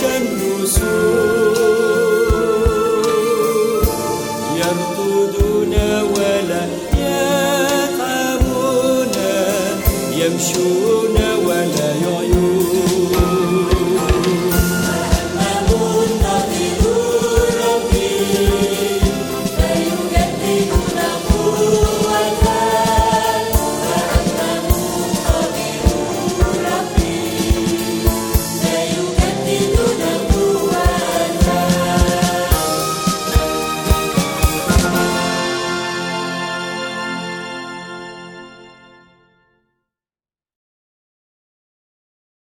كالنسور يرقدون ولا يتعبون يمشون